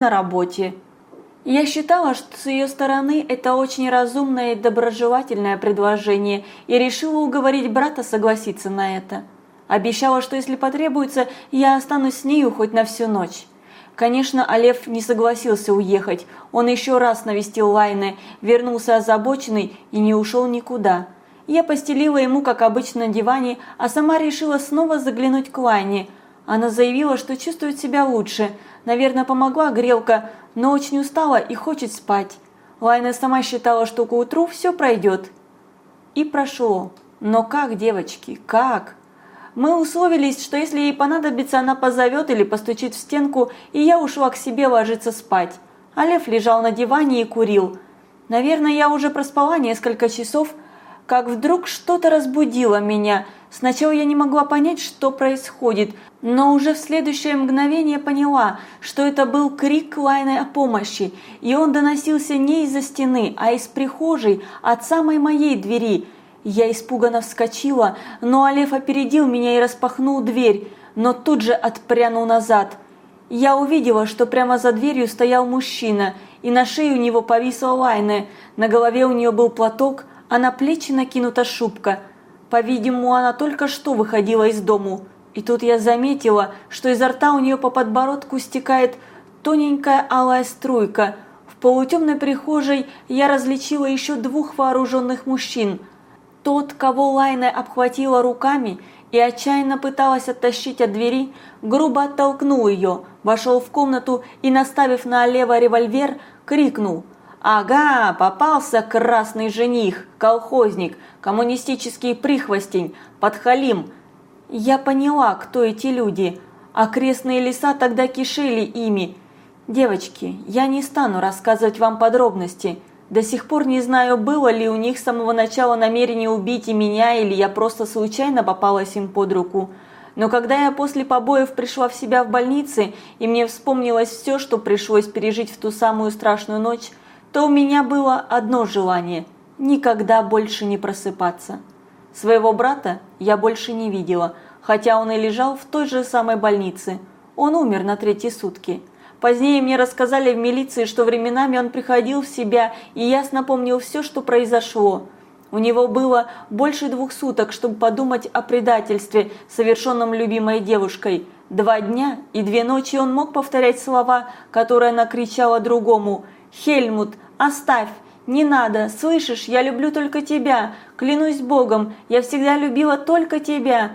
на работе. Я считала, что с ее стороны это очень разумное и доброжелательное предложение, и решила уговорить брата согласиться на это. Обещала, что если потребуется, я останусь с нею хоть на всю ночь. Конечно, Олев не согласился уехать. Он еще раз навестил Лайны, вернулся озабоченный и не ушел никуда. Я постелила ему, как обычно, на диване, а сама решила снова заглянуть к Лайне. Она заявила, что чувствует себя лучше. Наверное, помогла грелка, но очень устала и хочет спать. Лайна сама считала, что к утру все пройдет. И прошло. Но как, девочки, как? Мы условились, что если ей понадобится, она позовет или постучит в стенку, и я ушла к себе ложиться спать. А Лев лежал на диване и курил. Наверное, я уже проспала несколько часов, как вдруг что-то разбудило меня. Сначала я не могла понять, что происходит, но уже в следующее мгновение поняла, что это был крик Лайны о помощи, и он доносился не из-за стены, а из прихожей, от самой моей двери – я испуганно вскочила, но Алеф опередил меня и распахнул дверь, но тут же отпрянул назад. Я увидела, что прямо за дверью стоял мужчина, и на шее у него повисла лайна, на голове у нее был платок, а на плечи накинута шубка. По-видимому, она только что выходила из дому. И тут я заметила, что изо рта у нее по подбородку стекает тоненькая алая струйка. В полутемной прихожей я различила еще двух вооруженных мужчин – тот, кого Лайна обхватила руками и отчаянно пыталась оттащить от двери, грубо оттолкнул ее, вошел в комнату и, наставив на Олева револьвер, крикнул «Ага, попался красный жених, колхозник, коммунистический прихвостень, подхалим!» Я поняла, кто эти люди. Окрестные леса тогда кишели ими. Девочки, я не стану рассказывать вам подробности – до сих пор не знаю, было ли у них с самого начала намерение убить и меня, или я просто случайно попалась им под руку. Но когда я после побоев пришла в себя в больнице, и мне вспомнилось все, что пришлось пережить в ту самую страшную ночь, то у меня было одно желание – никогда больше не просыпаться. Своего брата я больше не видела, хотя он и лежал в той же самой больнице. Он умер на третьи сутки. Позднее мне рассказали в милиции, что временами он приходил в себя и ясно помнил все, что произошло. У него было больше двух суток, чтобы подумать о предательстве, совершенном любимой девушкой. Два дня и две ночи он мог повторять слова, которые она кричала другому. «Хельмут, оставь! Не надо! Слышишь, я люблю только тебя! Клянусь Богом, я всегда любила только тебя!»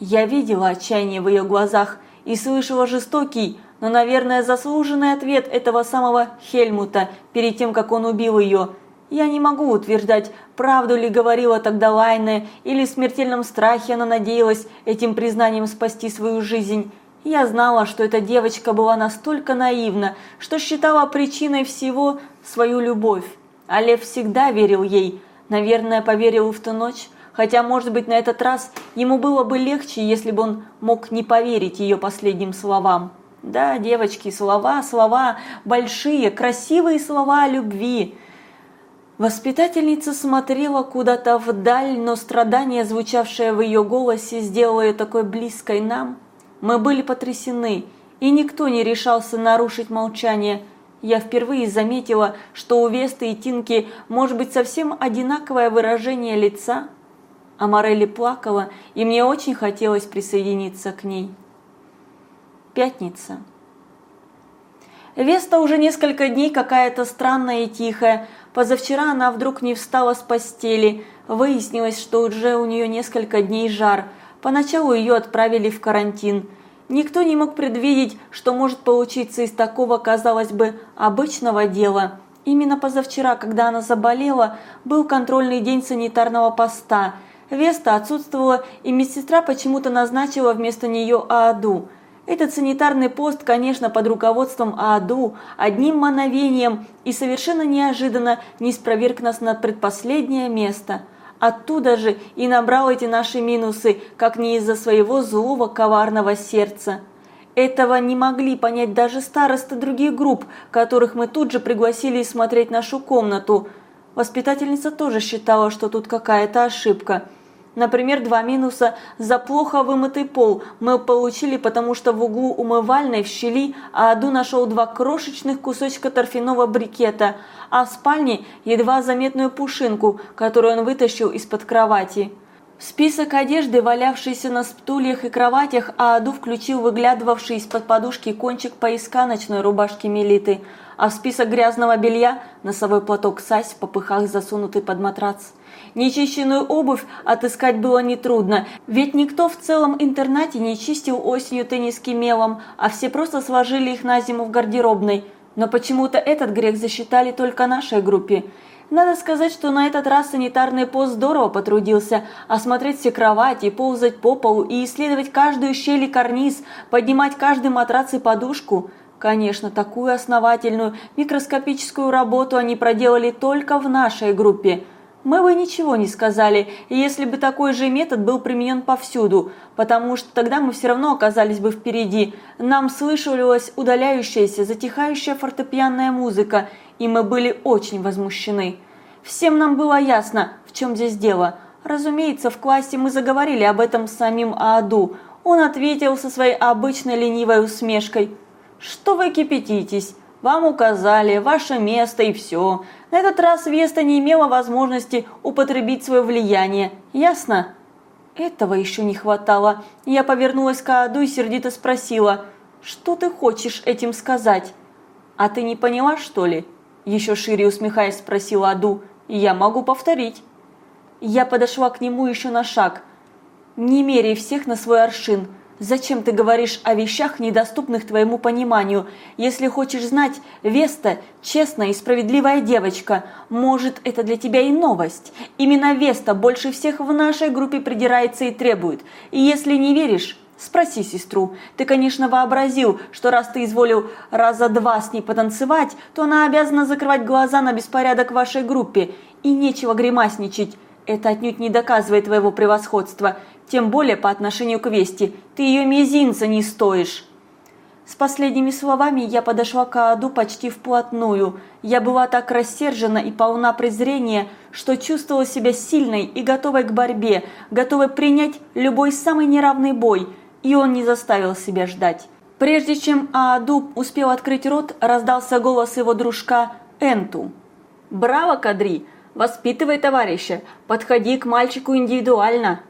Я видела отчаяние в ее глазах и слышала жестокий, но, наверное, заслуженный ответ этого самого Хельмута перед тем, как он убил ее. Я не могу утверждать, правду ли говорила тогда Лайне, или в смертельном страхе она надеялась этим признанием спасти свою жизнь. Я знала, что эта девочка была настолько наивна, что считала причиной всего свою любовь. А Лев всегда верил ей, наверное, поверил в ту ночь, хотя, может быть, на этот раз ему было бы легче, если бы он мог не поверить ее последним словам. Да, девочки, слова, слова, большие, красивые слова о любви. Воспитательница смотрела куда-то вдаль, но страдание, звучавшее в ее голосе, сделало ее такой близкой нам. Мы были потрясены, и никто не решался нарушить молчание. Я впервые заметила, что у Весты и Тинки может быть совсем одинаковое выражение лица. А Морелли плакала, и мне очень хотелось присоединиться к ней. Пятница. Веста уже несколько дней какая-то странная и тихая. Позавчера она вдруг не встала с постели. Выяснилось, что уже у нее несколько дней жар. Поначалу ее отправили в карантин. Никто не мог предвидеть, что может получиться из такого, казалось бы, обычного дела. Именно позавчера, когда она заболела, был контрольный день санитарного поста. Веста отсутствовала, и медсестра почему-то назначила вместо нее Ааду – этот санитарный пост, конечно, под руководством ААДУ, одним мановением и совершенно неожиданно не спроверг нас на предпоследнее место. Оттуда же и набрал эти наши минусы, как не из-за своего злого коварного сердца. Этого не могли понять даже старосты других групп, которых мы тут же пригласили смотреть нашу комнату. Воспитательница тоже считала, что тут какая-то ошибка – Например, два минуса за плохо вымытый пол мы получили, потому что в углу умывальной в щели Аду нашел два крошечных кусочка торфяного брикета, а в спальне едва заметную пушинку, которую он вытащил из-под кровати. список одежды, валявшийся на стульях и кроватях, Ааду включил выглядывавший из-под подушки кончик пояска ночной рубашки Мелиты, а в список грязного белья – носовой платок Сась в попыхах засунутый под матрац. Нечищенную обувь отыскать было нетрудно, ведь никто в целом интернате не чистил осенью тенниски мелом, а все просто сложили их на зиму в гардеробной. Но почему-то этот грех засчитали только нашей группе. Надо сказать, что на этот раз санитарный пост здорово потрудился. Осмотреть все кровати, ползать по полу и исследовать каждую щель и карниз, поднимать каждый матрац и подушку. Конечно, такую основательную микроскопическую работу они проделали только в нашей группе – мы бы ничего не сказали, если бы такой же метод был применен повсюду, потому что тогда мы все равно оказались бы впереди. Нам слышалась удаляющаяся, затихающая фортепианная музыка, и мы были очень возмущены. Всем нам было ясно, в чем здесь дело. Разумеется, в классе мы заговорили об этом с самим Ааду. Он ответил со своей обычной ленивой усмешкой. «Что вы кипятитесь? Вам указали ваше место и все. На этот раз Веста не имела возможности употребить свое влияние. Ясно? Этого еще не хватало. Я повернулась к Аду и сердито спросила, что ты хочешь этим сказать? А ты не поняла, что ли? Еще шире усмехаясь спросила Аду. Я могу повторить. Я подошла к нему еще на шаг. Не меряй всех на свой аршин. Зачем ты говоришь о вещах, недоступных твоему пониманию? Если хочешь знать, Веста – честная и справедливая девочка. Может, это для тебя и новость. Именно Веста больше всех в нашей группе придирается и требует. И если не веришь, Спроси сестру. Ты, конечно, вообразил, что раз ты изволил раза два с ней потанцевать, то она обязана закрывать глаза на беспорядок в вашей группе. И нечего гримасничать. Это отнюдь не доказывает твоего превосходства тем более по отношению к Вести. Ты ее мизинца не стоишь». С последними словами я подошла к Ааду почти вплотную. Я была так рассержена и полна презрения, что чувствовала себя сильной и готовой к борьбе, готовой принять любой самый неравный бой, и он не заставил себя ждать. Прежде чем Ааду успел открыть рот, раздался голос его дружка Энту. «Браво, Кадри! Воспитывай товарища! Подходи к мальчику индивидуально!»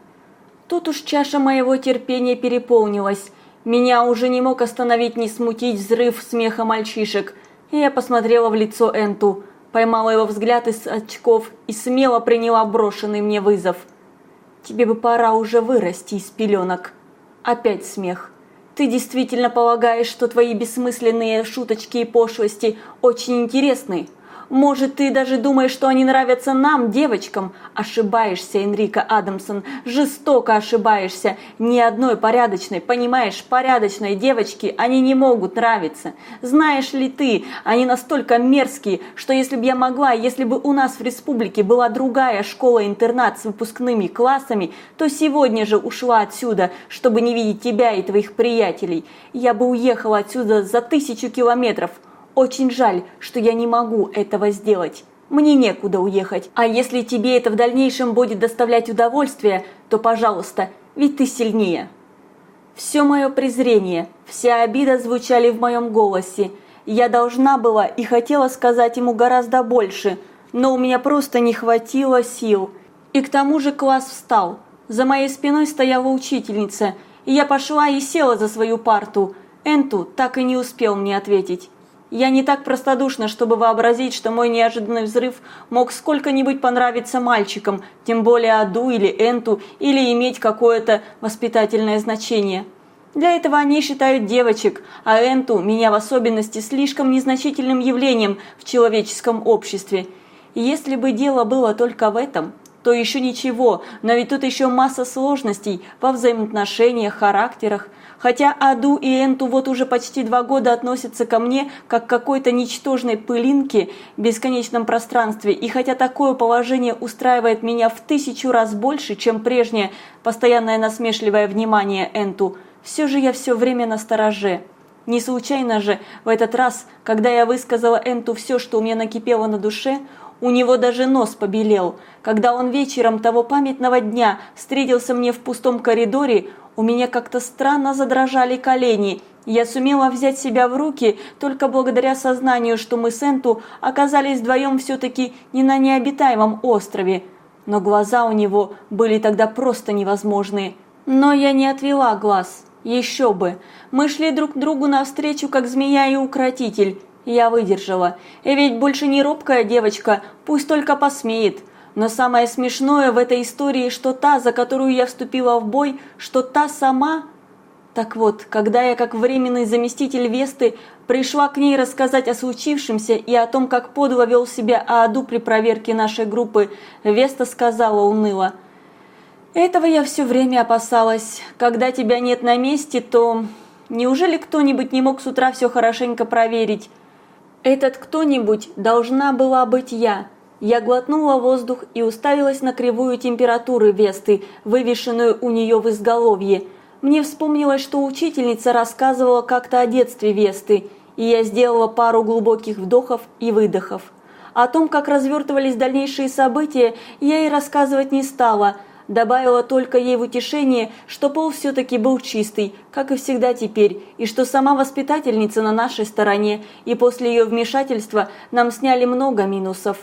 Тут уж чаша моего терпения переполнилась. Меня уже не мог остановить ни смутить взрыв смеха мальчишек. И я посмотрела в лицо Энту, поймала его взгляд из очков и смело приняла брошенный мне вызов. «Тебе бы пора уже вырасти из пеленок». Опять смех. «Ты действительно полагаешь, что твои бессмысленные шуточки и пошлости очень интересны?» Может, ты даже думаешь, что они нравятся нам, девочкам? Ошибаешься, Энрико Адамсон, жестоко ошибаешься. Ни одной порядочной, понимаешь, порядочной девочке они не могут нравиться. Знаешь ли ты, они настолько мерзкие, что если бы я могла, если бы у нас в республике была другая школа-интернат с выпускными классами, то сегодня же ушла отсюда, чтобы не видеть тебя и твоих приятелей. Я бы уехала отсюда за тысячу километров. Очень жаль, что я не могу этого сделать. Мне некуда уехать. А если тебе это в дальнейшем будет доставлять удовольствие, то, пожалуйста, ведь ты сильнее. Все мое презрение, вся обида звучали в моем голосе. Я должна была и хотела сказать ему гораздо больше, но у меня просто не хватило сил. И к тому же класс встал. За моей спиной стояла учительница, и я пошла и села за свою парту. Энту так и не успел мне ответить. Я не так простодушна, чтобы вообразить, что мой неожиданный взрыв мог сколько-нибудь понравиться мальчикам, тем более Аду или Энту, или иметь какое-то воспитательное значение. Для этого они считают девочек, а Энту, меня в особенности, слишком незначительным явлением в человеческом обществе. И если бы дело было только в этом, то еще ничего, но ведь тут еще масса сложностей во взаимоотношениях, характерах – Хотя Аду и Энту вот уже почти два года относятся ко мне как к какой-то ничтожной пылинке в бесконечном пространстве, и хотя такое положение устраивает меня в тысячу раз больше, чем прежнее постоянное насмешливое внимание Энту, все же я все время на стороже. Не случайно же в этот раз, когда я высказала Энту все, что у меня накипело на душе, У него даже нос побелел. Когда он вечером того памятного дня встретился мне в пустом коридоре, у меня как-то странно задрожали колени. Я сумела взять себя в руки только благодаря сознанию, что мы с Энту оказались вдвоем все-таки не на необитаемом острове. Но глаза у него были тогда просто невозможные. Но я не отвела глаз. Еще бы. Мы шли друг другу навстречу, как змея и укротитель. Я выдержала. Ведь больше не робкая девочка, пусть только посмеет. Но самое смешное в этой истории, что та, за которую я вступила в бой, что та сама... Так вот, когда я как временный заместитель Весты пришла к ней рассказать о случившемся и о том, как подло вел себя Ааду при проверке нашей группы, Веста сказала уныло. «Этого я все время опасалась. Когда тебя нет на месте, то... Неужели кто-нибудь не мог с утра все хорошенько проверить? Этот кто-нибудь должна была быть я. Я глотнула воздух и уставилась на кривую температуры Весты, вывешенную у нее в изголовье. Мне вспомнилось, что учительница рассказывала как-то о детстве Весты, и я сделала пару глубоких вдохов и выдохов. О том, как развертывались дальнейшие события, я и рассказывать не стала – добавила только ей в утешение, что пол все-таки был чистый, как и всегда теперь, и что сама воспитательница на нашей стороне, и после ее вмешательства нам сняли много минусов.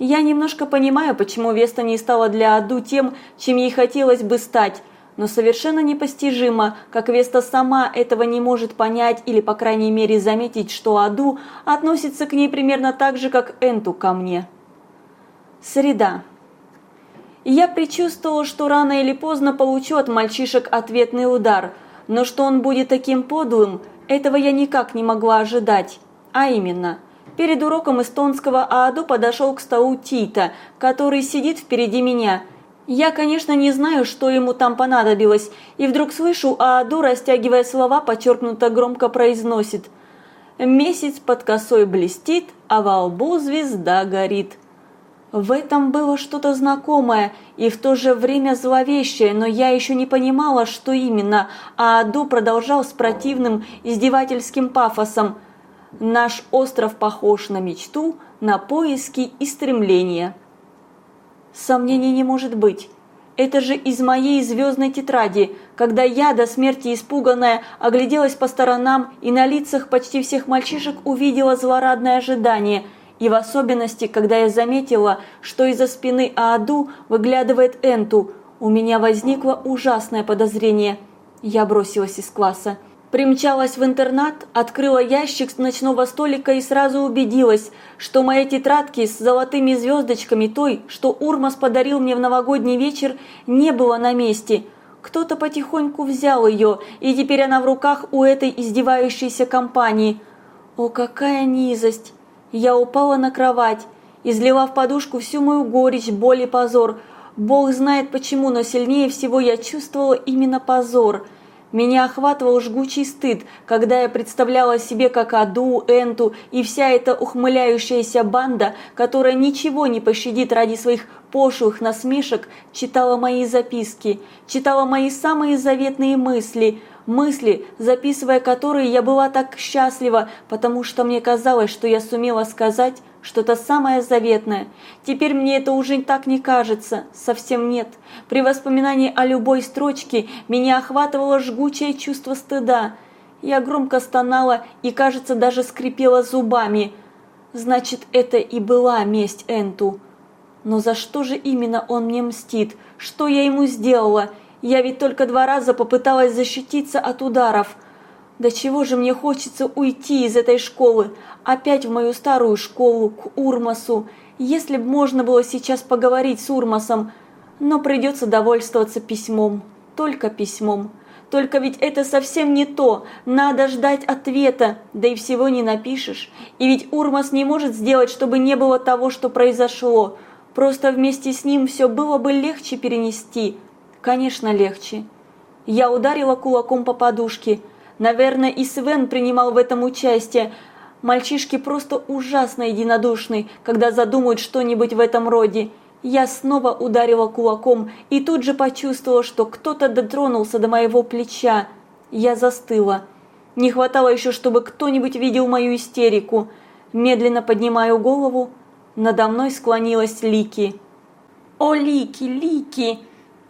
Я немножко понимаю, почему Веста не стала для Аду тем, чем ей хотелось бы стать, но совершенно непостижимо, как Веста сама этого не может понять или, по крайней мере, заметить, что Аду относится к ней примерно так же, как Энту ко мне. Среда я предчувствовала, что рано или поздно получу от мальчишек ответный удар, но что он будет таким подлым, этого я никак не могла ожидать. А именно, перед уроком эстонского Ааду подошел к столу Тита, который сидит впереди меня. Я, конечно, не знаю, что ему там понадобилось, и вдруг слышу, Ааду, растягивая слова, подчеркнуто громко произносит «Месяц под косой блестит, а во лбу звезда горит». В этом было что-то знакомое и в то же время зловещее, но я еще не понимала, что именно, а Аду продолжал с противным издевательским пафосом. «Наш остров похож на мечту, на поиски и стремления». Сомнений не может быть. Это же из моей звездной тетради, когда я, до смерти испуганная, огляделась по сторонам и на лицах почти всех мальчишек увидела злорадное ожидание – и в особенности, когда я заметила, что из-за спины Ааду выглядывает Энту, у меня возникло ужасное подозрение. Я бросилась из класса. Примчалась в интернат, открыла ящик с ночного столика и сразу убедилась, что мои тетрадки с золотыми звездочками той, что Урмас подарил мне в новогодний вечер, не было на месте. Кто-то потихоньку взял ее, и теперь она в руках у этой издевающейся компании. О, какая низость! Я упала на кровать, излила в подушку всю мою горечь, боль и позор. Бог знает почему, но сильнее всего я чувствовала именно позор. Меня охватывал жгучий стыд, когда я представляла себе, как Аду, Энту и вся эта ухмыляющаяся банда, которая ничего не пощадит ради своих пошлых насмешек, читала мои записки, читала мои самые заветные мысли – мысли, записывая которые я была так счастлива, потому что мне казалось, что я сумела сказать что-то самое заветное. Теперь мне это уже так не кажется, совсем нет. При воспоминании о любой строчке меня охватывало жгучее чувство стыда. Я громко стонала и, кажется, даже скрипела зубами. Значит, это и была месть Энту. Но за что же именно он мне мстит? Что я ему сделала? Я ведь только два раза попыталась защититься от ударов. Да чего же мне хочется уйти из этой школы, опять в мою старую школу, к Урмасу. Если б можно было сейчас поговорить с Урмасом, но придется довольствоваться письмом, только письмом. Только ведь это совсем не то, надо ждать ответа, да и всего не напишешь. И ведь Урмас не может сделать, чтобы не было того, что произошло. Просто вместе с ним все было бы легче перенести. Конечно, легче. Я ударила кулаком по подушке. Наверное, и Свен принимал в этом участие. Мальчишки просто ужасно единодушны, когда задумают что-нибудь в этом роде. Я снова ударила кулаком и тут же почувствовала, что кто-то дотронулся до моего плеча. Я застыла. Не хватало еще, чтобы кто-нибудь видел мою истерику. Медленно поднимаю голову. Надо мной склонилась Лики. «О, Лики, Лики!»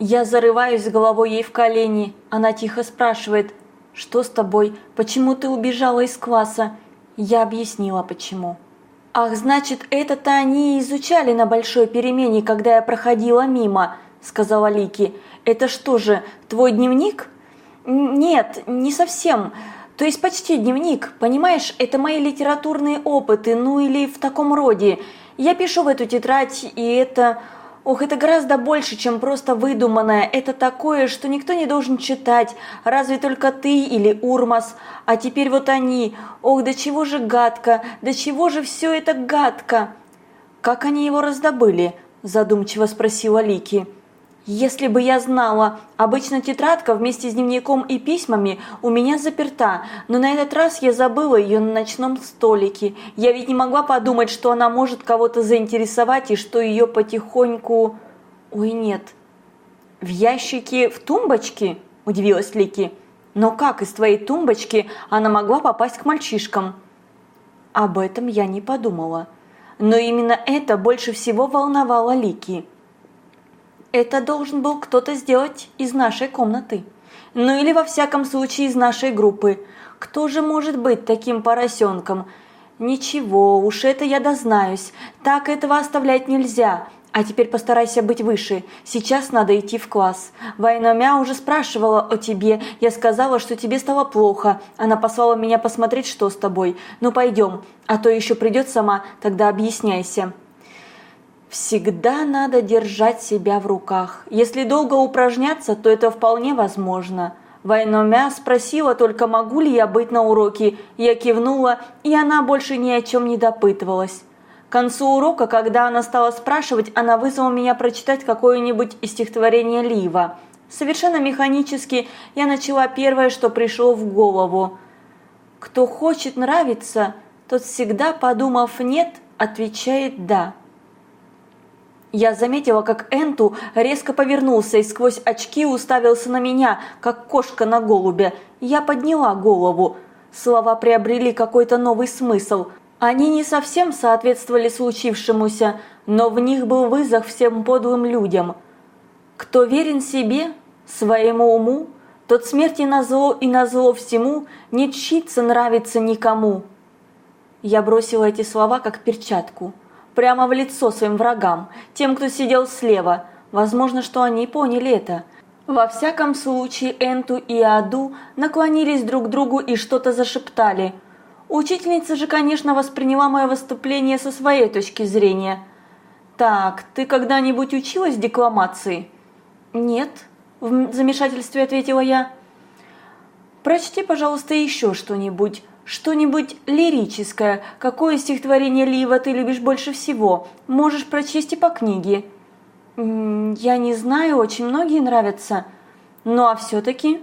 Я зарываюсь головой ей в колени. Она тихо спрашивает, «Что с тобой? Почему ты убежала из класса?» Я объяснила, почему. «Ах, значит, это-то они изучали на большой перемене, когда я проходила мимо», – сказала Лики. «Это что же, твой дневник?» «Нет, не совсем. То есть почти дневник. Понимаешь, это мои литературные опыты, ну или в таком роде. Я пишу в эту тетрадь, и это... Ох, это гораздо больше, чем просто выдуманное. Это такое, что никто не должен читать, разве только ты или Урмас. А теперь вот они. Ох, до чего же гадко, до чего же все это гадко. Как они его раздобыли? Задумчиво спросила Лики. Если бы я знала, обычно тетрадка вместе с дневником и письмами у меня заперта, но на этот раз я забыла ее на ночном столике. Я ведь не могла подумать, что она может кого-то заинтересовать и что ее потихоньку... Ой, нет. В ящике в тумбочке? Удивилась Лики. Но как из твоей тумбочки она могла попасть к мальчишкам? Об этом я не подумала. Но именно это больше всего волновало Лики. Это должен был кто-то сделать из нашей комнаты. Ну или во всяком случае из нашей группы. Кто же может быть таким поросенком? Ничего, уж это я дознаюсь. Так этого оставлять нельзя. А теперь постарайся быть выше. Сейчас надо идти в класс. Вайномя уже спрашивала о тебе. Я сказала, что тебе стало плохо. Она послала меня посмотреть, что с тобой. Ну пойдем, а то еще придет сама, тогда объясняйся. Всегда надо держать себя в руках. Если долго упражняться, то это вполне возможно. Вайномя спросила только, могу ли я быть на уроке. Я кивнула, и она больше ни о чем не допытывалась. К концу урока, когда она стала спрашивать, она вызвала меня прочитать какое-нибудь из стихотворения Лива. Совершенно механически я начала первое, что пришло в голову. «Кто хочет нравиться, тот всегда, подумав «нет», отвечает «да». Я заметила, как Энту резко повернулся и сквозь очки уставился на меня, как кошка на голубя. Я подняла голову. Слова приобрели какой-то новый смысл. Они не совсем соответствовали случившемуся, но в них был вызов всем подлым людям. Кто верен себе, своему уму, тот смерти назло и назло всему не чится нравится никому. Я бросила эти слова как перчатку прямо в лицо своим врагам, тем, кто сидел слева. Возможно, что они поняли это. Во всяком случае, Энту и Аду наклонились друг к другу и что-то зашептали. Учительница же, конечно, восприняла мое выступление со своей точки зрения. «Так, ты когда-нибудь училась декламации?» «Нет», – в замешательстве ответила я. «Прочти, пожалуйста, еще что-нибудь. Что-нибудь лирическое, какое стихотворение Лива ты любишь больше всего? Можешь прочесть и по книге. Я не знаю, очень многие нравятся. Ну а все-таки...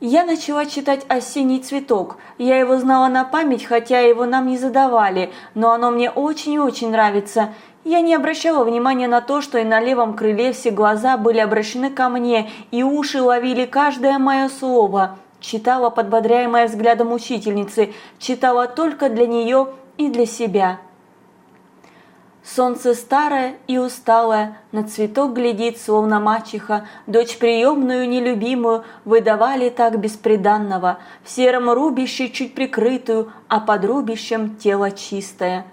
Я начала читать «Осенний цветок». Я его знала на память, хотя его нам не задавали, но оно мне очень и очень нравится. Я не обращала внимания на то, что и на левом крыле все глаза были обращены ко мне, и уши ловили каждое мое слово. Читала, подбодряемая взглядом учительницы, читала только для нее и для себя. Солнце старое и усталое, на цветок глядит, словно мачеха, дочь приемную нелюбимую выдавали так бесприданного, в сером рубище чуть прикрытую, а под рубищем тело чистое.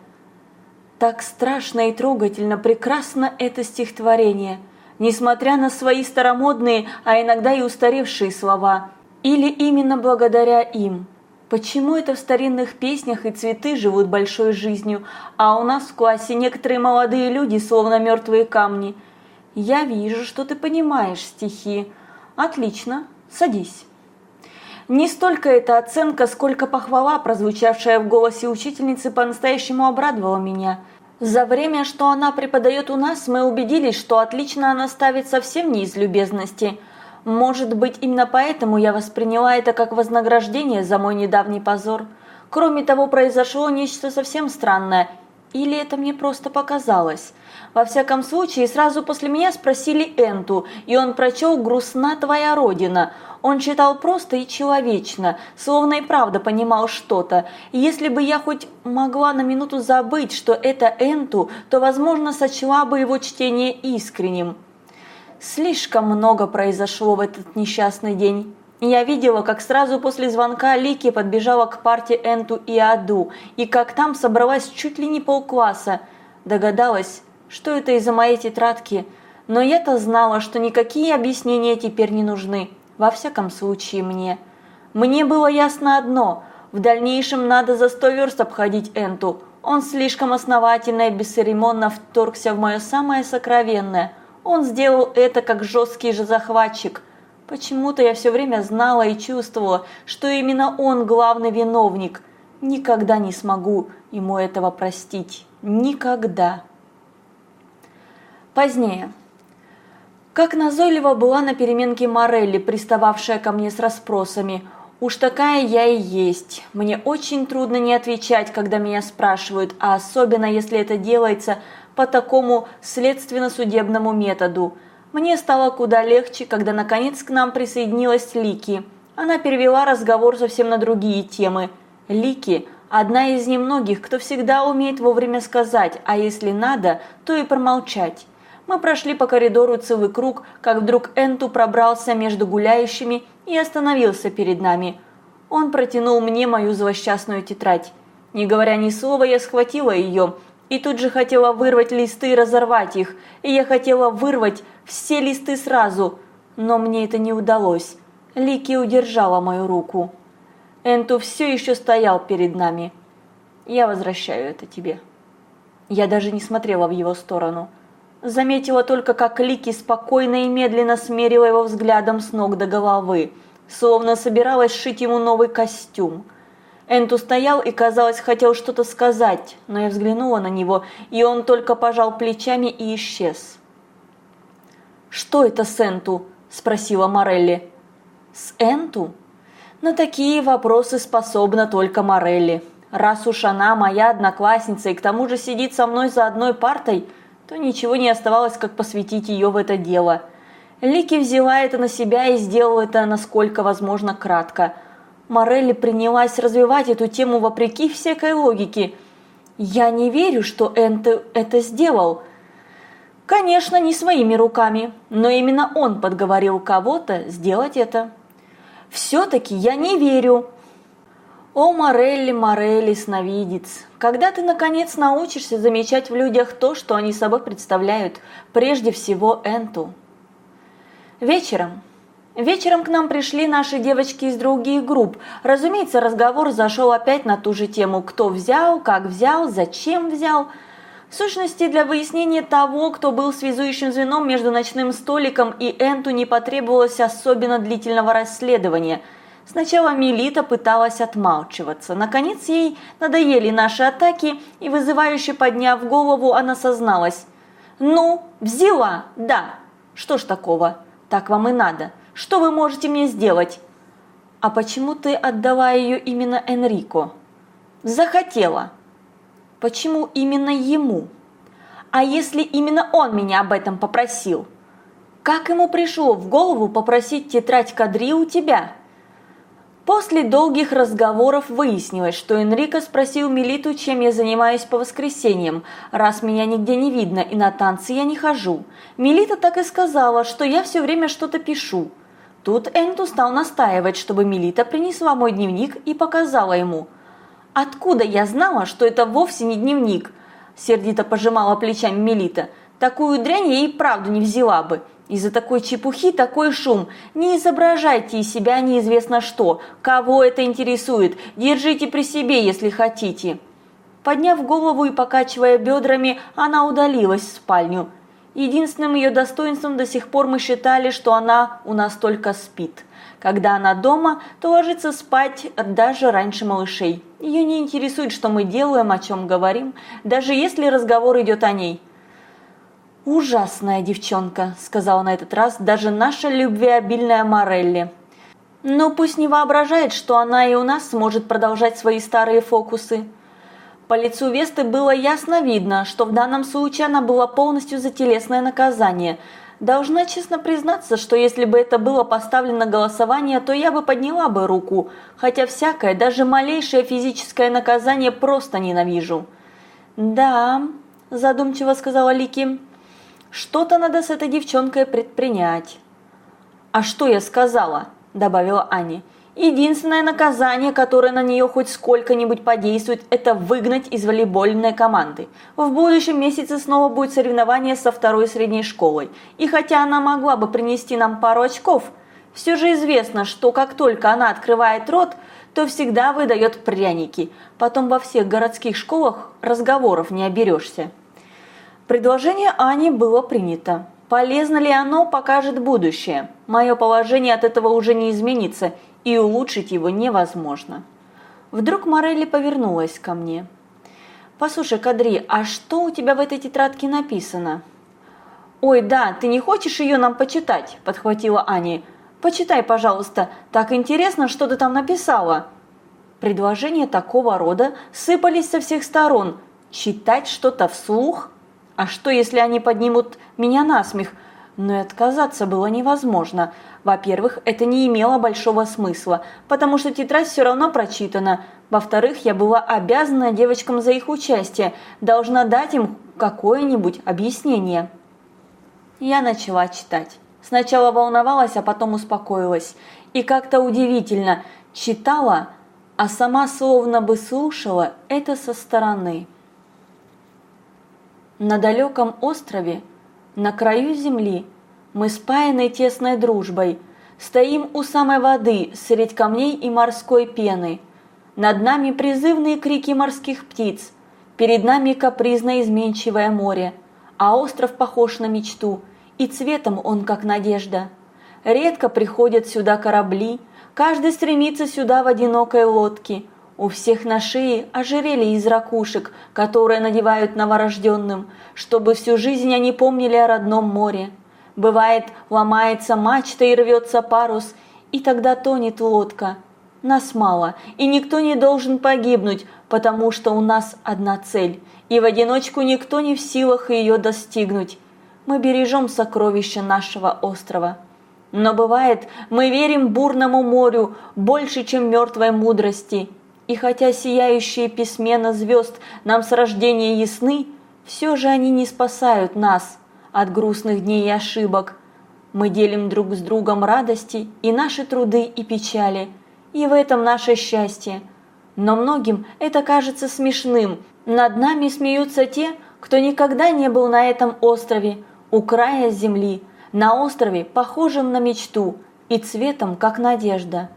Так страшно и трогательно прекрасно это стихотворение, несмотря на свои старомодные, а иногда и устаревшие слова – или именно благодаря им? Почему это в старинных песнях и цветы живут большой жизнью, а у нас в классе некоторые молодые люди словно мертвые камни? Я вижу, что ты понимаешь стихи. Отлично, садись. Не столько эта оценка, сколько похвала, прозвучавшая в голосе учительницы, по-настоящему обрадовала меня. За время, что она преподает у нас, мы убедились, что отлично она ставит совсем не из любезности – может быть, именно поэтому я восприняла это как вознаграждение за мой недавний позор. Кроме того, произошло нечто совсем странное. или это мне просто показалось? Во всяком случае, сразу после меня спросили Энту, и он прочел «Грустна твоя родина». Он читал просто и человечно, словно и правда понимал что-то. Если бы я хоть могла на минуту забыть, что это Энту, то, возможно, сочла бы его чтение искренним. Слишком много произошло в этот несчастный день. Я видела, как сразу после звонка Лики подбежала к парте Энту и Аду, и как там собралась чуть ли не полкласса. Догадалась, что это из-за моей тетрадки, но я-то знала, что никакие объяснения теперь не нужны, во всяком случае мне. Мне было ясно одно – в дальнейшем надо за сто верст обходить Энту. Он слишком основательно и бесцеремонно вторгся в мое самое сокровенное. Он сделал это как жесткий же захватчик – Почему-то я все время знала и чувствовала, что именно он главный виновник. Никогда не смогу ему этого простить. Никогда. Позднее. Как назойливо была на переменке Морелли, пристававшая ко мне с расспросами. Уж такая я и есть. Мне очень трудно не отвечать, когда меня спрашивают, а особенно если это делается по такому следственно-судебному методу – мне стало куда легче, когда наконец к нам присоединилась Лики. Она перевела разговор совсем на другие темы. Лики – одна из немногих, кто всегда умеет вовремя сказать, а если надо, то и промолчать. Мы прошли по коридору целый круг, как вдруг Энту пробрался между гуляющими и остановился перед нами. Он протянул мне мою злосчастную тетрадь. Не говоря ни слова, я схватила ее и тут же хотела вырвать листы и разорвать их, и я хотела вырвать все листы сразу, но мне это не удалось. Лики удержала мою руку. Энту все еще стоял перед нами. Я возвращаю это тебе. Я даже не смотрела в его сторону. Заметила только, как Лики спокойно и медленно смерила его взглядом с ног до головы, словно собиралась шить ему новый костюм. Энту стоял и, казалось, хотел что-то сказать, но я взглянула на него, и он только пожал плечами и исчез. «Что это с Энту?» – спросила Морелли. «С Энту?» На такие вопросы способна только Морелли. Раз уж она моя одноклассница и к тому же сидит со мной за одной партой, то ничего не оставалось, как посвятить ее в это дело. Лики взяла это на себя и сделала это насколько возможно кратко – Морелли принялась развивать эту тему вопреки всякой логике. «Я не верю, что Энте это сделал». Конечно, не своими руками, но именно он подговорил кого-то сделать это. Все-таки я не верю. О, Морелли, Морелли, сновидец, когда ты наконец научишься замечать в людях то, что они собой представляют, прежде всего Энту? Вечером, Вечером к нам пришли наши девочки из других групп. Разумеется, разговор зашел опять на ту же тему «кто взял», «как взял», «зачем взял». В сущности, для выяснения того, кто был связующим звеном между ночным столиком и Энту не потребовалось особенно длительного расследования. Сначала Мелита пыталась отмалчиваться. Наконец ей надоели наши атаки, и вызывающе подняв голову, она созналась. «Ну, взяла, да. Что ж такого? Так вам и надо». Что вы можете мне сделать?» «А почему ты отдала ее именно Энрико?» «Захотела». «Почему именно ему?» «А если именно он меня об этом попросил?» «Как ему пришло в голову попросить тетрадь кадри у тебя?» После долгих разговоров выяснилось, что Энрико спросил Милиту, чем я занимаюсь по воскресеньям, раз меня нигде не видно и на танцы я не хожу. Милита так и сказала, что я все время что-то пишу. Тут Энту стал настаивать, чтобы Мелита принесла мой дневник и показала ему. «Откуда я знала, что это вовсе не дневник?» – сердито пожимала плечами Мелита. «Такую дрянь я и правду не взяла бы. Из-за такой чепухи такой шум. Не изображайте из себя неизвестно что. Кого это интересует? Держите при себе, если хотите». Подняв голову и покачивая бедрами, она удалилась в спальню. Единственным ее достоинством до сих пор мы считали, что она у нас только спит. Когда она дома, то ложится спать даже раньше малышей. Ее не интересует, что мы делаем, о чем говорим, даже если разговор идет о ней. «Ужасная девчонка», – сказала на этот раз даже наша любвеобильная Морелли. «Но пусть не воображает, что она и у нас сможет продолжать свои старые фокусы». По лицу Весты было ясно видно, что в данном случае она была полностью за телесное наказание. Должна честно признаться, что если бы это было поставлено голосование, то я бы подняла бы руку, хотя всякое, даже малейшее физическое наказание просто ненавижу. «Да», – задумчиво сказала Лики, – «что-то надо с этой девчонкой предпринять». «А что я сказала?» – добавила Аня. Единственное наказание, которое на нее хоть сколько-нибудь подействует, это выгнать из волейбольной команды. В будущем месяце снова будет соревнование со второй средней школой. И хотя она могла бы принести нам пару очков, все же известно, что как только она открывает рот, то всегда выдает пряники. Потом во всех городских школах разговоров не оберешься. Предложение Ани было принято. Полезно ли оно, покажет будущее. Мое положение от этого уже не изменится, и улучшить его невозможно. Вдруг Морелли повернулась ко мне. «Послушай, Кадри, а что у тебя в этой тетрадке написано?» «Ой, да, ты не хочешь ее нам почитать?» – подхватила Аня. «Почитай, пожалуйста, так интересно, что ты там написала». Предложения такого рода сыпались со всех сторон. Читать что-то вслух? А что, если они поднимут меня на смех? Но и отказаться было невозможно. Во-первых, это не имело большого смысла, потому что тетрадь все равно прочитана. Во-вторых, я была обязана девочкам за их участие, должна дать им какое-нибудь объяснение. Я начала читать. Сначала волновалась, а потом успокоилась. И как-то удивительно, читала, а сама словно бы слушала это со стороны. На далеком острове, на краю земли, мы спаяны тесной дружбой, стоим у самой воды, средь камней и морской пены. Над нами призывные крики морских птиц, перед нами капризно изменчивое море, а остров похож на мечту, и цветом он как надежда. Редко приходят сюда корабли, каждый стремится сюда в одинокой лодке. У всех на шее ожерелье из ракушек, которые надевают новорожденным, чтобы всю жизнь они помнили о родном море. Бывает, ломается мачта и рвется парус, и тогда тонет лодка. Нас мало, и никто не должен погибнуть, потому что у нас одна цель, и в одиночку никто не в силах ее достигнуть. Мы бережем сокровища нашего острова. Но бывает, мы верим бурному морю больше, чем мертвой мудрости. И хотя сияющие письмена звезд нам с рождения ясны, все же они не спасают нас от грустных дней и ошибок. Мы делим друг с другом радости и наши труды и печали, и в этом наше счастье. Но многим это кажется смешным. Над нами смеются те, кто никогда не был на этом острове, у края земли, на острове, похожем на мечту и цветом, как надежда.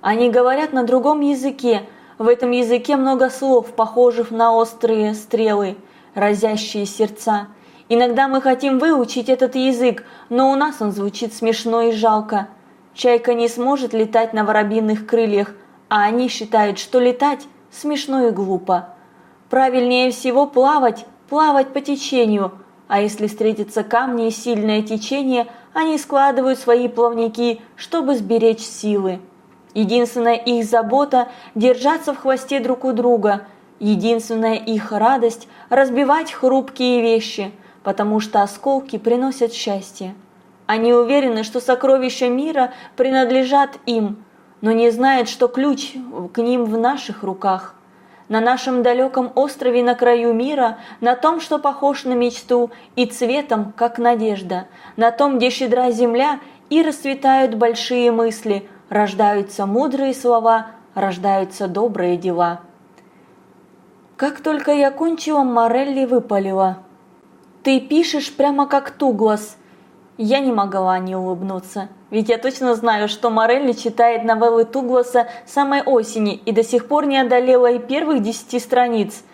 Они говорят на другом языке, в этом языке много слов, похожих на острые стрелы, разящие сердца – Иногда мы хотим выучить этот язык, но у нас он звучит смешно и жалко. Чайка не сможет летать на воробьиных крыльях, а они считают, что летать смешно и глупо. Правильнее всего плавать, плавать по течению, а если встретятся камни и сильное течение, они складывают свои плавники, чтобы сберечь силы. Единственная их забота – держаться в хвосте друг у друга, единственная их радость – разбивать хрупкие вещи – потому что осколки приносят счастье. Они уверены, что сокровища мира принадлежат им, но не знают, что ключ к ним в наших руках. На нашем далеком острове на краю мира, на том, что похож на мечту, и цветом, как надежда, на том, где щедра земля, и расцветают большие мысли, рождаются мудрые слова, рождаются добрые дела. Как только я кончила, Морелли выпалила. Ты пишешь прямо как Туглас. Я не могла не улыбнуться, ведь я точно знаю, что Морелли читает новеллы Тугласа самой осени и до сих пор не одолела и первых десяти страниц.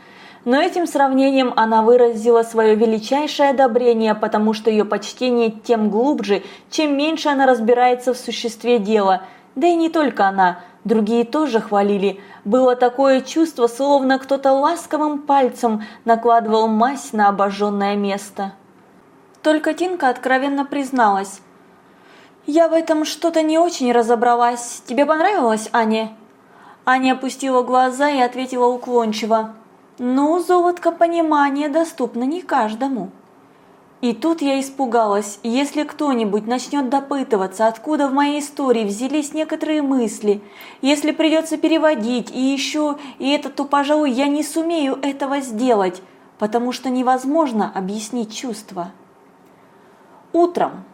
Но этим сравнением она выразила свое величайшее одобрение, потому что ее почтение тем глубже, чем меньше она разбирается в существе дела. Да и не только она – Другие тоже хвалили. Было такое чувство, словно кто-то ласковым пальцем накладывал мазь на обожженное место. Только Тинка откровенно призналась. «Я в этом что-то не очень разобралась. Тебе понравилось, Аня?» Аня опустила глаза и ответила уклончиво. Ну, золотко понимание доступно не каждому. И тут я испугалась, если кто-нибудь начнет допытываться, откуда в моей истории взялись некоторые мысли, если придется переводить и еще и это, то, пожалуй, я не сумею этого сделать, потому что невозможно объяснить чувства. Утром.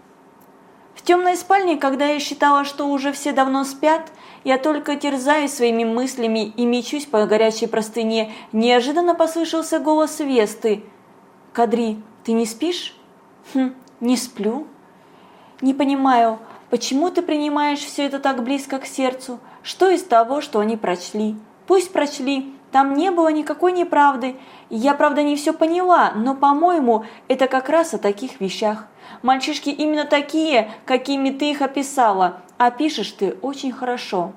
В темной спальне, когда я считала, что уже все давно спят, я только терзаюсь своими мыслями и мечусь по горячей простыне, неожиданно послышался голос Весты. «Кадри, ты не спишь?» «Хм, не сплю». «Не понимаю, почему ты принимаешь все это так близко к сердцу? Что из того, что они прочли? Пусть прочли, там не было никакой неправды. Я, правда, не все поняла, но, по-моему, это как раз о таких вещах. Мальчишки именно такие, какими ты их описала, а пишешь ты очень хорошо.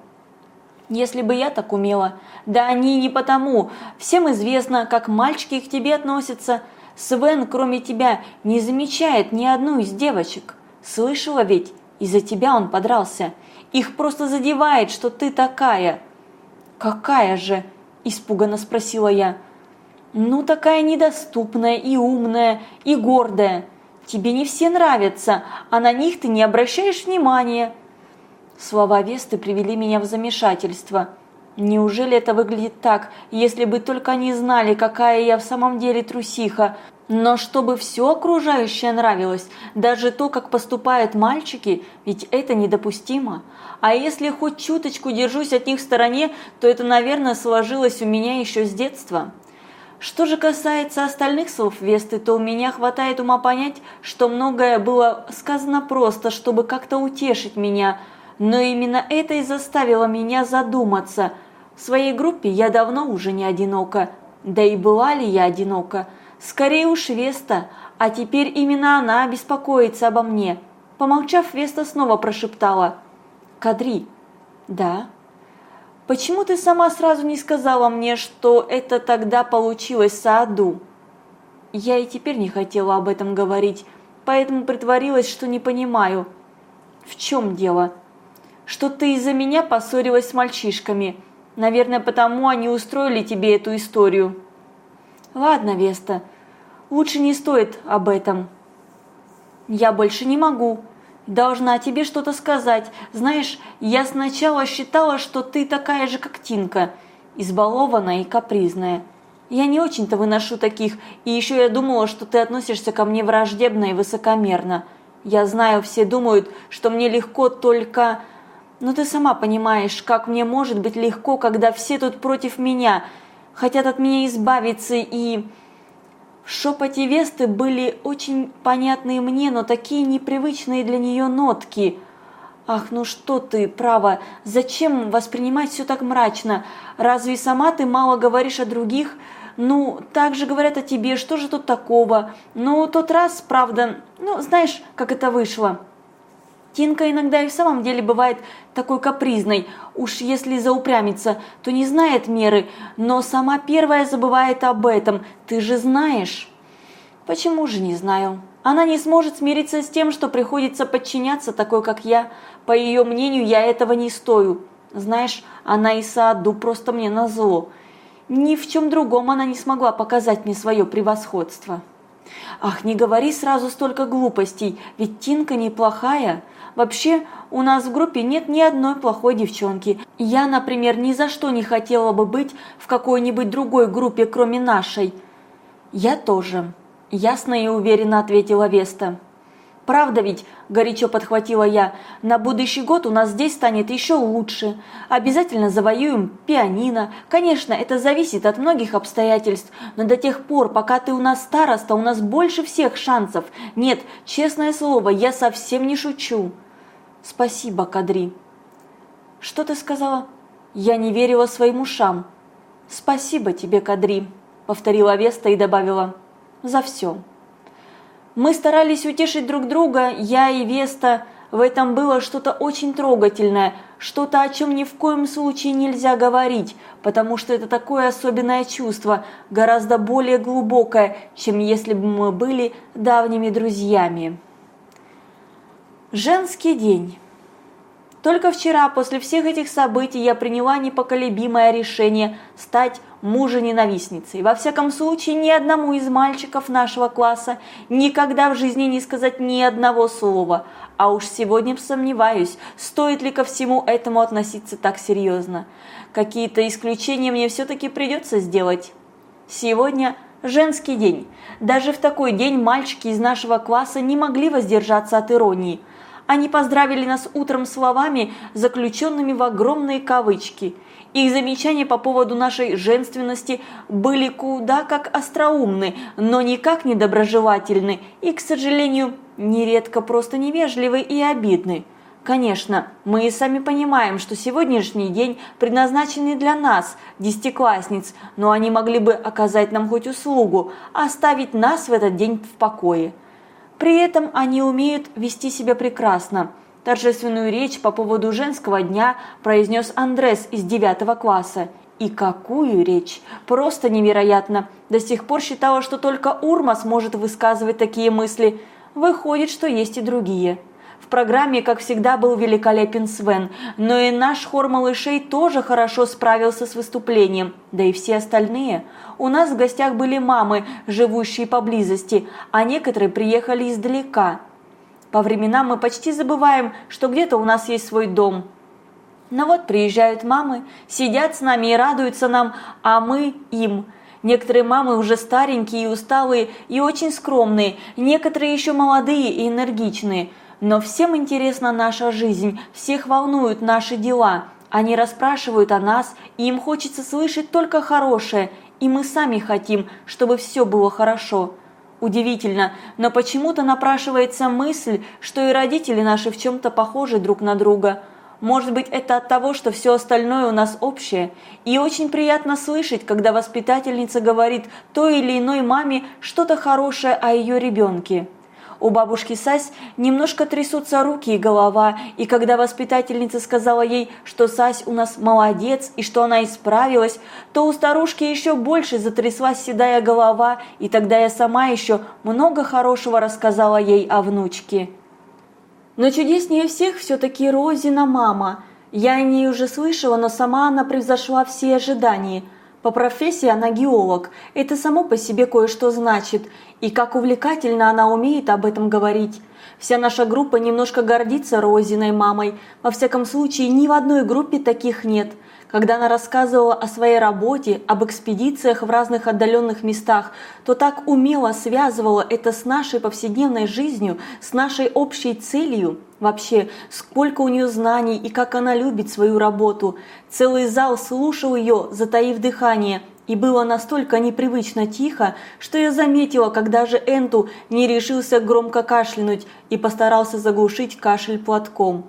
Если бы я так умела. Да они не потому. Всем известно, как мальчики к тебе относятся. Свен, кроме тебя, не замечает ни одну из девочек. Слышала ведь, из-за тебя он подрался. Их просто задевает, что ты такая. Какая же? Испуганно спросила я. Ну, такая недоступная и умная, и гордая. Тебе не все нравятся, а на них ты не обращаешь внимания. Слова Весты привели меня в замешательство. Неужели это выглядит так, если бы только они знали, какая я в самом деле трусиха? Но чтобы все окружающее нравилось, даже то, как поступают мальчики, ведь это недопустимо. А если хоть чуточку держусь от них в стороне, то это, наверное, сложилось у меня еще с детства. Что же касается остальных слов Весты, то у меня хватает ума понять, что многое было сказано просто, чтобы как-то утешить меня, но именно это и заставило меня задуматься – в своей группе я давно уже не одинока. Да и была ли я одинока? Скорее уж Веста, а теперь именно она беспокоится обо мне. Помолчав, Веста снова прошептала. «Кадри». «Да». «Почему ты сама сразу не сказала мне, что это тогда получилось в саду?» Я и теперь не хотела об этом говорить, поэтому притворилась, что не понимаю. «В чем дело?» «Что ты из-за меня поссорилась с мальчишками». Наверное, потому они устроили тебе эту историю. Ладно, Веста, лучше не стоит об этом. Я больше не могу. Должна тебе что-то сказать. Знаешь, я сначала считала, что ты такая же, как Тинка, избалованная и капризная. Я не очень-то выношу таких, и еще я думала, что ты относишься ко мне враждебно и высокомерно. Я знаю, все думают, что мне легко только... Но ты сама понимаешь, как мне может быть легко, когда все тут против меня, хотят от меня избавиться и... В шепоте Весты были очень понятные мне, но такие непривычные для нее нотки. Ах, ну что ты, право, зачем воспринимать все так мрачно? Разве сама ты мало говоришь о других? Ну, так же говорят о тебе, что же тут такого? Ну, тот раз, правда, ну, знаешь, как это вышло. Тинка иногда и в самом деле бывает такой капризной, уж если заупрямится, то не знает меры, но сама первая забывает об этом, ты же знаешь. Почему же не знаю? Она не сможет смириться с тем, что приходится подчиняться такой, как я. По ее мнению, я этого не стою. Знаешь, она и Сааду просто мне назло. Ни в чем другом она не смогла показать мне свое превосходство. Ах, не говори сразу столько глупостей, ведь Тинка неплохая. Вообще, у нас в группе нет ни одной плохой девчонки. Я, например, ни за что не хотела бы быть в какой-нибудь другой группе, кроме нашей. Я тоже. Ясно и уверенно ответила Веста. Правда ведь, горячо подхватила я, на будущий год у нас здесь станет еще лучше. Обязательно завоюем пианино. Конечно, это зависит от многих обстоятельств, но до тех пор, пока ты у нас староста, у нас больше всех шансов. Нет, честное слово, я совсем не шучу. Спасибо, Кадри. Что ты сказала? Я не верила своим ушам. Спасибо тебе, Кадри, повторила Веста и добавила. За все. Мы старались утешить друг друга, я и Веста. В этом было что-то очень трогательное, что-то, о чем ни в коем случае нельзя говорить, потому что это такое особенное чувство, гораздо более глубокое, чем если бы мы были давними друзьями. Женский день. Только вчера, после всех этих событий, я приняла непоколебимое решение стать мужа-ненавистницей. Во всяком случае, ни одному из мальчиков нашего класса никогда в жизни не сказать ни одного слова. А уж сегодня сомневаюсь, стоит ли ко всему этому относиться так серьезно. Какие-то исключения мне все-таки придется сделать. Сегодня женский день. Даже в такой день мальчики из нашего класса не могли воздержаться от иронии – они поздравили нас утром словами, заключенными в огромные кавычки. Их замечания по поводу нашей женственности были куда как остроумны, но никак не доброжелательны и, к сожалению, нередко просто невежливы и обидны. Конечно, мы и сами понимаем, что сегодняшний день предназначен для нас, десятиклассниц, но они могли бы оказать нам хоть услугу, оставить нас в этот день в покое. При этом они умеют вести себя прекрасно. Торжественную речь по поводу женского дня произнес Андрес из 9 класса. И какую речь! Просто невероятно! До сих пор считала, что только Урма сможет высказывать такие мысли. Выходит, что есть и другие. Программе, как всегда, был великолепен Свен, но и наш хор малышей тоже хорошо справился с выступлением, да и все остальные. У нас в гостях были мамы, живущие поблизости, а некоторые приехали издалека. По временам мы почти забываем, что где-то у нас есть свой дом. Но вот приезжают мамы, сидят с нами и радуются нам, а мы им – Некоторые мамы уже старенькие и усталые, и очень скромные, некоторые еще молодые и энергичные. Но всем интересна наша жизнь, всех волнуют наши дела. Они расспрашивают о нас, и им хочется слышать только хорошее, и мы сами хотим, чтобы все было хорошо. Удивительно, но почему-то напрашивается мысль, что и родители наши в чем-то похожи друг на друга. Может быть, это от того, что все остальное у нас общее. И очень приятно слышать, когда воспитательница говорит той или иной маме что-то хорошее о ее ребенке. У бабушки Сась немножко трясутся руки и голова, и когда воспитательница сказала ей, что Сась у нас молодец и что она исправилась, то у старушки еще больше затряслась седая голова, и тогда я сама еще много хорошего рассказала ей о внучке. Но чудеснее всех все-таки Розина мама. Я о ней уже слышала, но сама она превзошла все ожидания – по профессии она геолог. Это само по себе кое-что значит. И как увлекательно она умеет об этом говорить. Вся наша группа немножко гордится Розиной мамой. Во всяком случае, ни в одной группе таких нет. Когда она рассказывала о своей работе, об экспедициях в разных отдаленных местах, то так умело связывала это с нашей повседневной жизнью, с нашей общей целью. Вообще, сколько у нее знаний и как она любит свою работу. Целый зал слушал ее, затаив дыхание, и было настолько непривычно тихо, что я заметила, когда же Энту не решился громко кашлянуть и постарался заглушить кашель платком.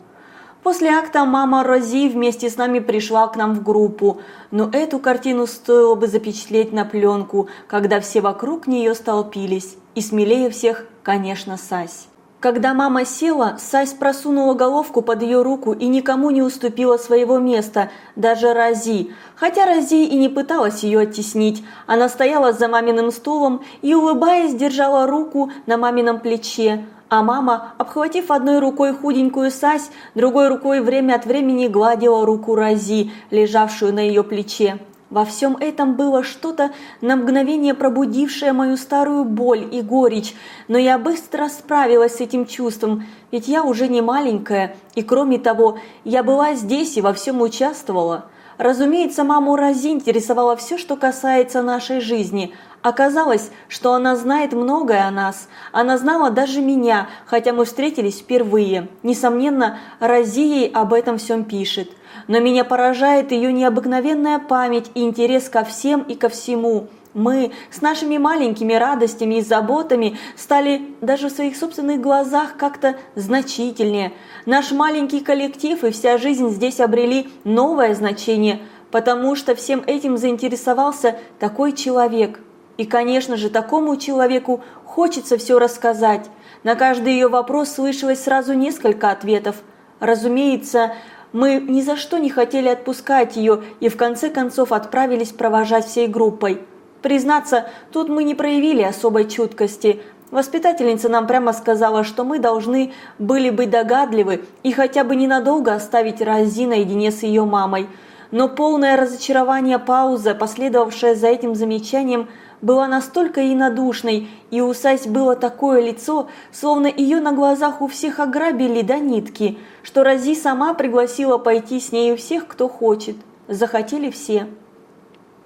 После акта мама Рози вместе с нами пришла к нам в группу, но эту картину стоило бы запечатлеть на пленку, когда все вокруг нее столпились, и смелее всех, конечно, Сась. Когда мама села, Сась просунула головку под ее руку и никому не уступила своего места, даже Рази. Хотя Рази и не пыталась ее оттеснить, она стояла за маминым стулом и, улыбаясь, держала руку на мамином плече а мама, обхватив одной рукой худенькую Сась, другой рукой время от времени гладила руку Рази, лежавшую на ее плече. Во всем этом было что-то, на мгновение пробудившее мою старую боль и горечь, но я быстро справилась с этим чувством, ведь я уже не маленькая, и кроме того, я была здесь и во всем участвовала. Разумеется, маму Рази интересовало все, что касается нашей жизни – Оказалось, что она знает многое о нас. Она знала даже меня, хотя мы встретились впервые. Несомненно, Рози ей об этом всем пишет. Но меня поражает ее необыкновенная память и интерес ко всем и ко всему. Мы с нашими маленькими радостями и заботами стали даже в своих собственных глазах как-то значительнее. Наш маленький коллектив и вся жизнь здесь обрели новое значение, потому что всем этим заинтересовался такой человек – и, конечно же, такому человеку хочется все рассказать. На каждый ее вопрос слышалось сразу несколько ответов. Разумеется, мы ни за что не хотели отпускать ее и в конце концов отправились провожать всей группой. Признаться, тут мы не проявили особой чуткости. Воспитательница нам прямо сказала, что мы должны были быть догадливы и хотя бы ненадолго оставить Рози наедине с ее мамой. Но полное разочарование пауза, последовавшая за этим замечанием, была настолько инодушной, и у Сась было такое лицо, словно ее на глазах у всех ограбили до нитки, что Рози сама пригласила пойти с нею всех, кто хочет. Захотели все.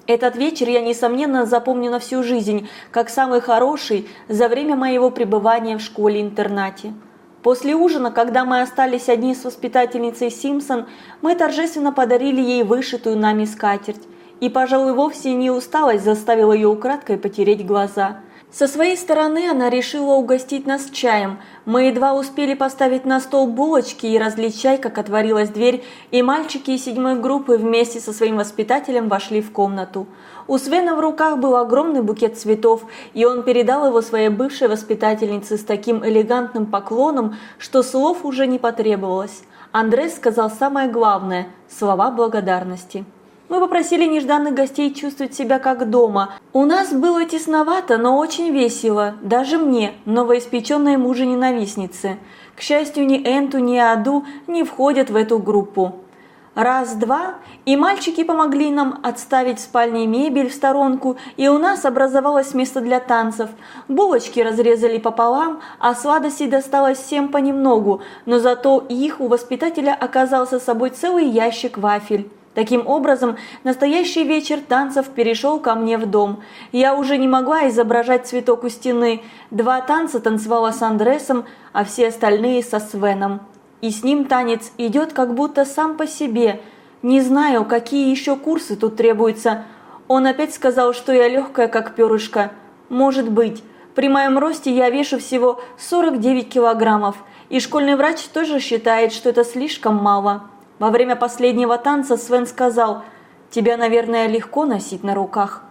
Этот вечер я, несомненно, запомню на всю жизнь, как самый хороший за время моего пребывания в школе-интернате. После ужина, когда мы остались одни с воспитательницей Симпсон, мы торжественно подарили ей вышитую нами скатерть. И, пожалуй, вовсе не усталость заставила ее украдкой потереть глаза – со своей стороны она решила угостить нас чаем. Мы едва успели поставить на стол булочки и разлить чай, как отворилась дверь, и мальчики из седьмой группы вместе со своим воспитателем вошли в комнату. У Свена в руках был огромный букет цветов, и он передал его своей бывшей воспитательнице с таким элегантным поклоном, что слов уже не потребовалось. Андрес сказал самое главное – слова благодарности. Мы попросили нежданных гостей чувствовать себя как дома. У нас было тесновато, но очень весело, даже мне, новоиспеченной мужа-ненавистницы. К счастью, ни Энту, ни Аду не входят в эту группу. Раз-два, и мальчики помогли нам отставить в спальне мебель в сторонку, и у нас образовалось место для танцев. Булочки разрезали пополам, а сладостей досталось всем понемногу, но зато их у воспитателя оказался с собой целый ящик вафель. Таким образом, настоящий вечер танцев перешел ко мне в дом. Я уже не могла изображать цветок у стены. Два танца танцевала с Андресом, а все остальные со Свеном. И с ним танец идет как будто сам по себе. Не знаю, какие еще курсы тут требуются. Он опять сказал, что я легкая, как перышко. Может быть. При моем росте я вешу всего 49 килограммов, и школьный врач тоже считает, что это слишком мало. Во время последнего танца Свен сказал, «Тебя, наверное, легко носить на руках».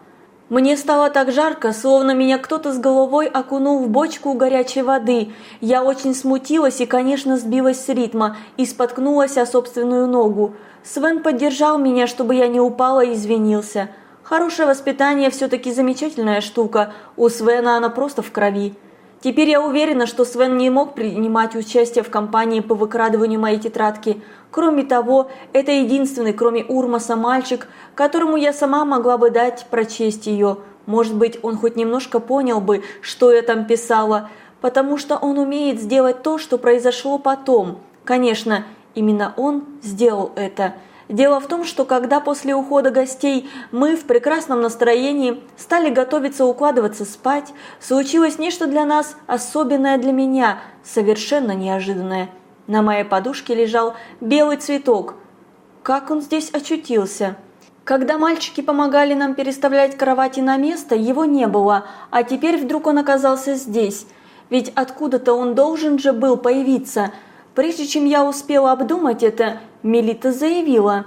Мне стало так жарко, словно меня кто-то с головой окунул в бочку горячей воды. Я очень смутилась и, конечно, сбилась с ритма и споткнулась о собственную ногу. Свен поддержал меня, чтобы я не упала и извинился. Хорошее воспитание все-таки замечательная штука, у Свена она просто в крови. Теперь я уверена, что Свен не мог принимать участие в кампании по выкрадыванию моей тетрадки. Кроме того, это единственный, кроме Урмаса, мальчик, которому я сама могла бы дать прочесть ее. Может быть, он хоть немножко понял бы, что я там писала, потому что он умеет сделать то, что произошло потом. Конечно, именно он сделал это. Дело в том, что когда после ухода гостей мы в прекрасном настроении стали готовиться укладываться спать, случилось нечто для нас особенное для меня, совершенно неожиданное. На моей подушке лежал белый цветок. Как он здесь очутился? Когда мальчики помогали нам переставлять кровати на место, его не было, а теперь вдруг он оказался здесь. Ведь откуда-то он должен же был появиться – Прежде чем я успела обдумать это, Мелита заявила.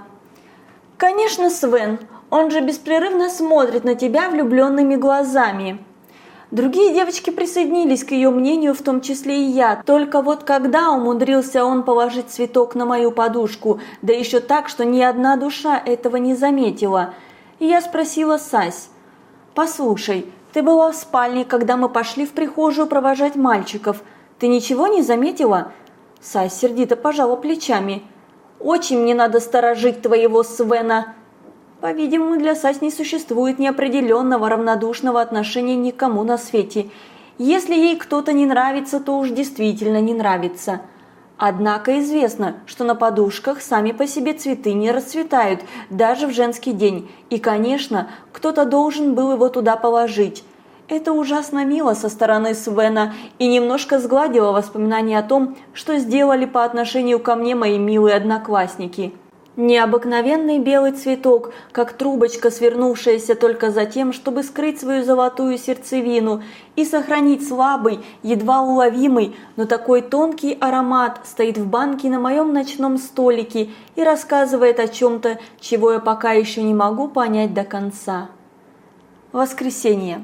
«Конечно, Свен, он же беспрерывно смотрит на тебя влюбленными глазами». Другие девочки присоединились к ее мнению, в том числе и я. Только вот когда умудрился он положить цветок на мою подушку, да еще так, что ни одна душа этого не заметила. И я спросила Сась, «Послушай, ты была в спальне, когда мы пошли в прихожую провожать мальчиков. Ты ничего не заметила?» Сай сердито пожала плечами. «Очень мне надо сторожить твоего Свена!» По-видимому, для Сась не существует неопределенного равнодушного отношения никому на свете. Если ей кто-то не нравится, то уж действительно не нравится. Однако известно, что на подушках сами по себе цветы не расцветают, даже в женский день. И, конечно, кто-то должен был его туда положить. Это ужасно мило со стороны Свена и немножко сгладило воспоминания о том, что сделали по отношению ко мне мои милые одноклассники. Необыкновенный белый цветок, как трубочка, свернувшаяся только за тем, чтобы скрыть свою золотую сердцевину и сохранить слабый, едва уловимый, но такой тонкий аромат, стоит в банке на моем ночном столике и рассказывает о чем-то, чего я пока еще не могу понять до конца. Воскресенье.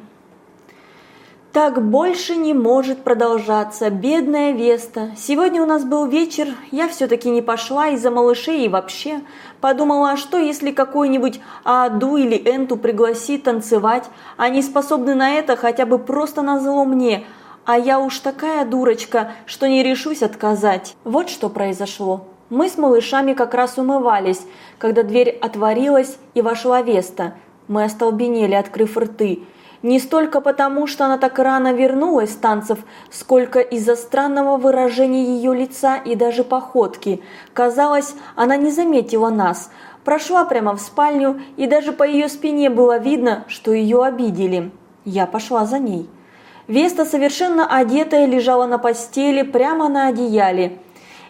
Так больше не может продолжаться, бедная Веста. Сегодня у нас был вечер, я все-таки не пошла из-за малышей и вообще. Подумала, а что если какой-нибудь Аду или Энту пригласит танцевать? Они способны на это хотя бы просто на мне. а я уж такая дурочка, что не решусь отказать. Вот что произошло. Мы с малышами как раз умывались, когда дверь отворилась и вошла Веста. Мы остолбенели, открыв рты. Не столько потому, что она так рано вернулась с танцев, сколько из-за странного выражения ее лица и даже походки. Казалось, она не заметила нас. Прошла прямо в спальню, и даже по ее спине было видно, что ее обидели. Я пошла за ней. Веста, совершенно одетая, лежала на постели прямо на одеяле.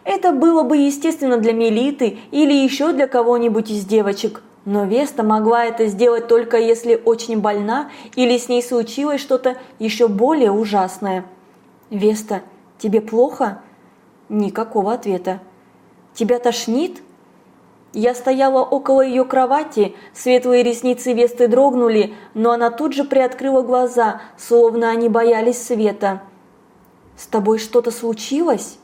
Это было бы естественно для Мелиты или еще для кого-нибудь из девочек, но Веста могла это сделать только если очень больна или с ней случилось что-то еще более ужасное. «Веста, тебе плохо?» Никакого ответа. «Тебя тошнит?» Я стояла около ее кровати, светлые ресницы Весты дрогнули, но она тут же приоткрыла глаза, словно они боялись света. «С тобой что-то случилось?»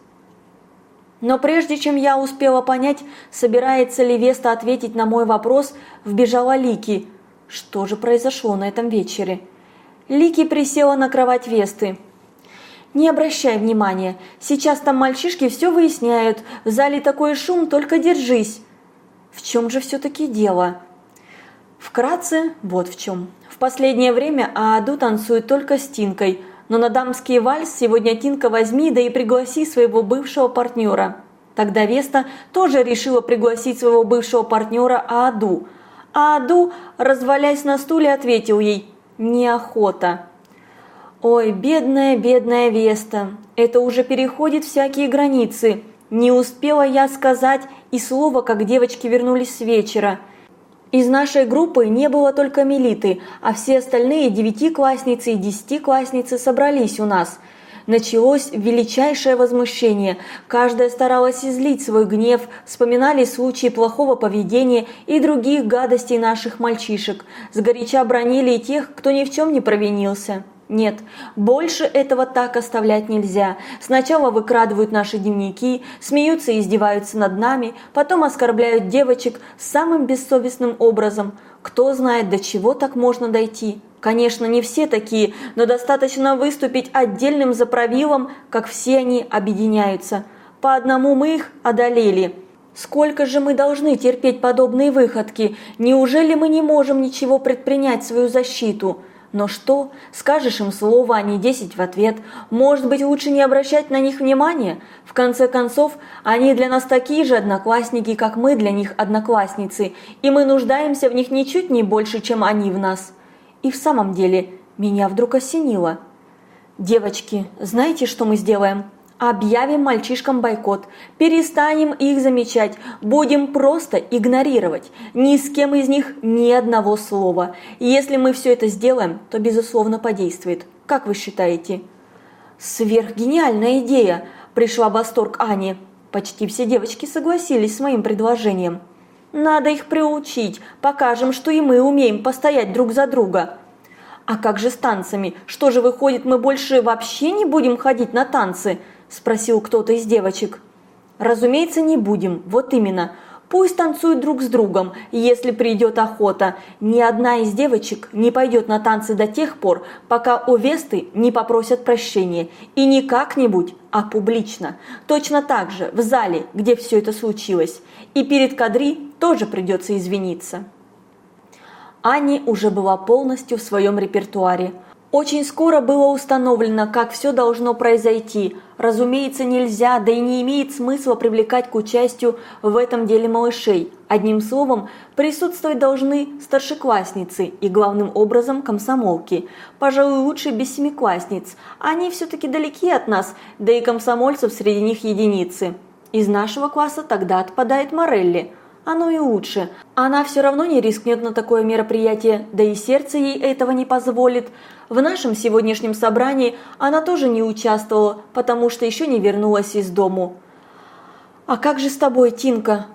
Но прежде чем я успела понять, собирается ли Веста ответить на мой вопрос, вбежала Лики. Что же произошло на этом вечере? Лики присела на кровать Весты. «Не обращай внимания, сейчас там мальчишки все выясняют, в зале такой шум, только держись». В чем же все-таки дело? Вкратце, вот в чем. В последнее время Ааду танцует только с Тинкой – но на дамский вальс сегодня Тинка возьми, да и пригласи своего бывшего партнера. Тогда Веста тоже решила пригласить своего бывшего партнера Ааду. Ааду, развалясь на стуле, ответил ей «неохота». Ой, бедная, бедная Веста, это уже переходит всякие границы. Не успела я сказать и слова, как девочки вернулись с вечера. Из нашей группы не было только Мелиты, а все остальные девятиклассницы и десятиклассницы собрались у нас. Началось величайшее возмущение. Каждая старалась излить свой гнев, вспоминали случаи плохого поведения и других гадостей наших мальчишек. Сгоряча бронили и тех, кто ни в чем не провинился. Нет, больше этого так оставлять нельзя. Сначала выкрадывают наши дневники, смеются и издеваются над нами, потом оскорбляют девочек самым бессовестным образом. Кто знает, до чего так можно дойти. Конечно, не все такие, но достаточно выступить отдельным заправилом, как все они объединяются. По одному мы их одолели. Сколько же мы должны терпеть подобные выходки? Неужели мы не можем ничего предпринять в свою защиту? Но что? Скажешь им слово, а не десять в ответ. Может быть, лучше не обращать на них внимания? В конце концов, они для нас такие же одноклассники, как мы для них одноклассницы, и мы нуждаемся в них ничуть не больше, чем они в нас. И в самом деле, меня вдруг осенило. Девочки, знаете, что мы сделаем? Объявим мальчишкам бойкот, перестанем их замечать, будем просто игнорировать. Ни с кем из них ни одного слова. Если мы все это сделаем, то безусловно подействует. Как вы считаете? Сверхгениальная идея, пришла в восторг Ани. Почти все девочки согласились с моим предложением. Надо их приучить, покажем, что и мы умеем постоять друг за друга. А как же с танцами? Что же выходит, мы больше вообще не будем ходить на танцы? – спросил кто-то из девочек. «Разумеется, не будем, вот именно. Пусть танцуют друг с другом, если придет охота. Ни одна из девочек не пойдет на танцы до тех пор, пока у Весты не попросят прощения. И не как-нибудь, а публично. Точно так же в зале, где все это случилось. И перед Кадри тоже придется извиниться». Ани уже была полностью в своем репертуаре – очень скоро было установлено, как все должно произойти. Разумеется, нельзя, да и не имеет смысла привлекать к участию в этом деле малышей. Одним словом, присутствовать должны старшеклассницы и главным образом комсомолки. Пожалуй, лучше без семиклассниц. Они все-таки далеки от нас, да и комсомольцев среди них единицы. Из нашего класса тогда отпадает Морелли. Оно и лучше. Она все равно не рискнет на такое мероприятие, да и сердце ей этого не позволит. В нашем сегодняшнем собрании она тоже не участвовала, потому что еще не вернулась из дому. «А как же с тобой, Тинка?»